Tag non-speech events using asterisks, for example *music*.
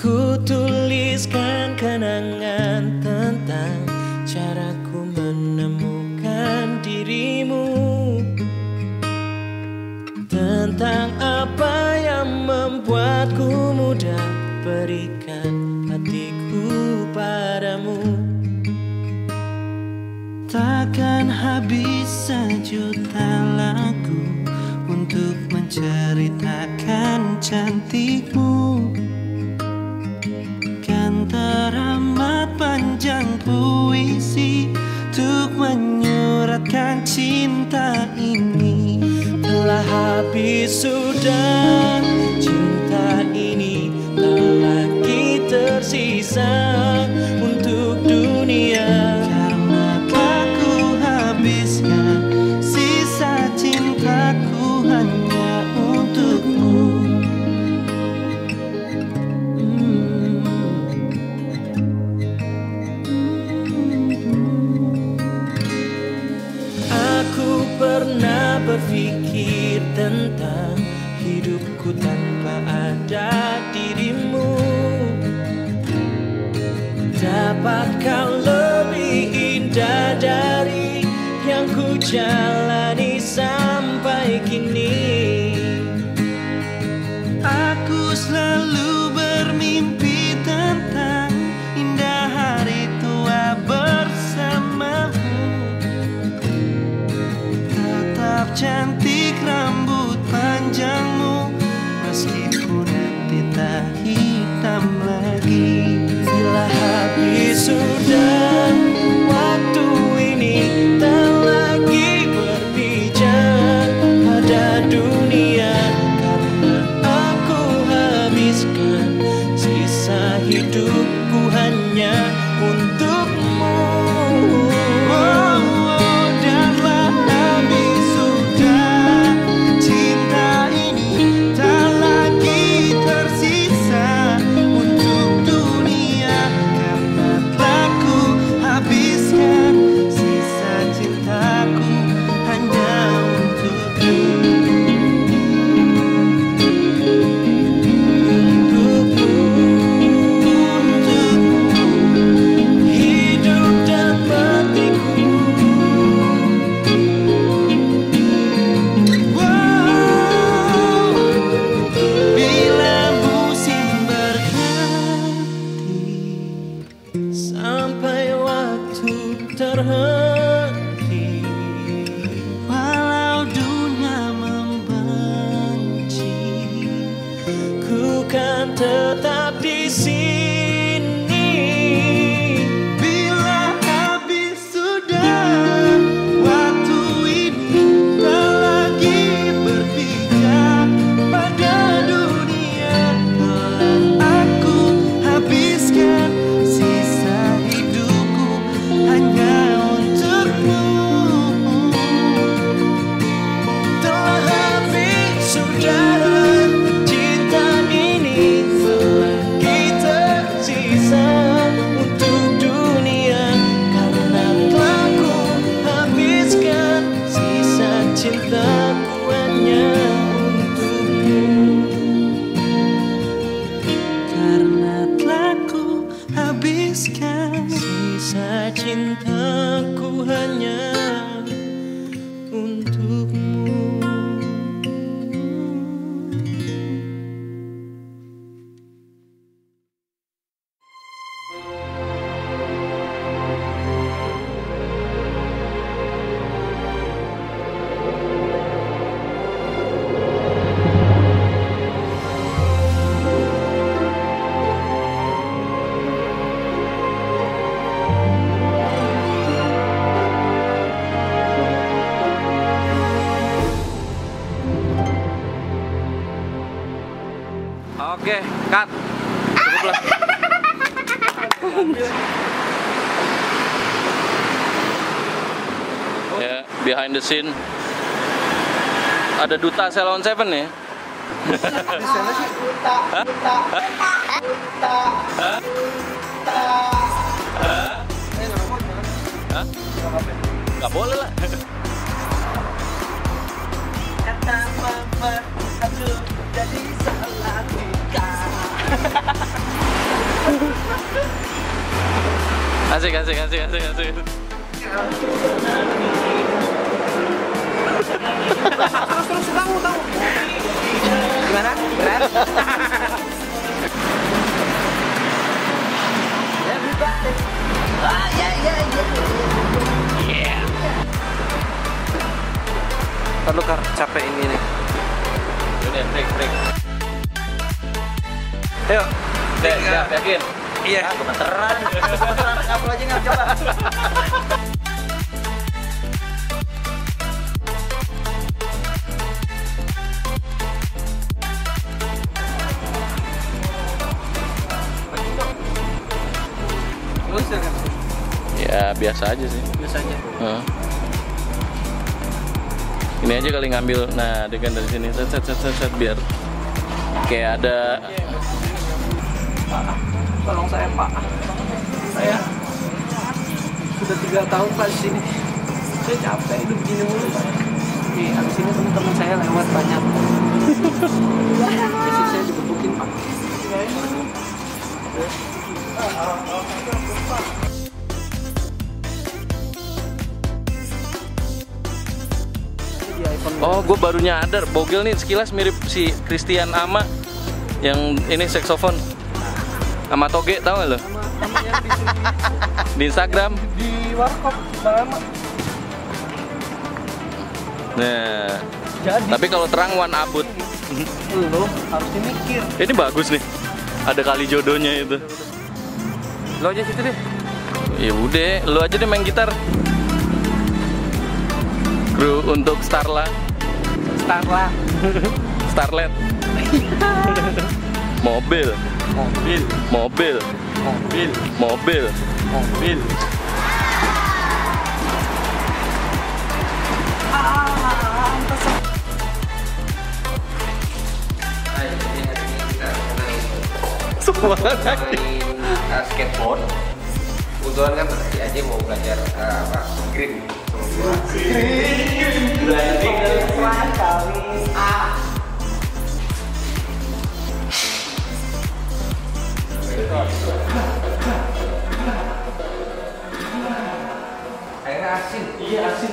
Aku tuliskan kenangan tentang cara sejuta lagu untuk menceritakan cantikmu. Kan teramat panjang puisi untuk menyuratkan cinta ini Telah habis sudah. Dapatkah lebih indah dari yang ku jalani sampai kini. Aku selalu her. Sisa cintaku hanya cut. Cukup lah. ya, behind the scene. Ada duta Selon Seven ya. Hah? Gak boleh lah. Kata mama jadi Asik, asik, asik, asik, asik. Terus terus tahu tahu Gimana? Berat? Everybody Ah ya ya ya kar capek ini nih. Udah, break, break. Ayo. Dek, siap, yakin? Iya. Ah, gemeteran. Gemeteran. Ngapain aja nggak coba. Kan? Ya, biasa aja sih. Biasanya. Heeh. Ini aja kali ngambil, nah dengan dari sini, set, set, set, set, set, biar kayak ada Tolong saya Pak. Saya sudah tiga tahun Pak di sini. Saya capek hidup gini mulu Pak. Nih, habis ini teman-teman saya lewat banyak. Besok saya digebukin Pak. IPhone Oh, gue baru nyadar, Bogel nih sekilas mirip si Christian Ama yang ini saxophone. Ama Toge, tau gak lo? di Instagram. di warkop Bang Ama. Nah, Jadi tapi kalau terang one abut. lu harus mikir. Ini bagus nih. Ada kali jodohnya itu. Lo aja situ deh. Ya udah, lu aja deh main gitar. Kru untuk Starla, Start lah. Starlet. *laughs* mobil, Mobil, mobil, mobil, mobil. mobil. Semua uh, skateboard. Kebetulan kan si Aji mau belajar uh, apa green. Sama gua airnya asin Iya asin.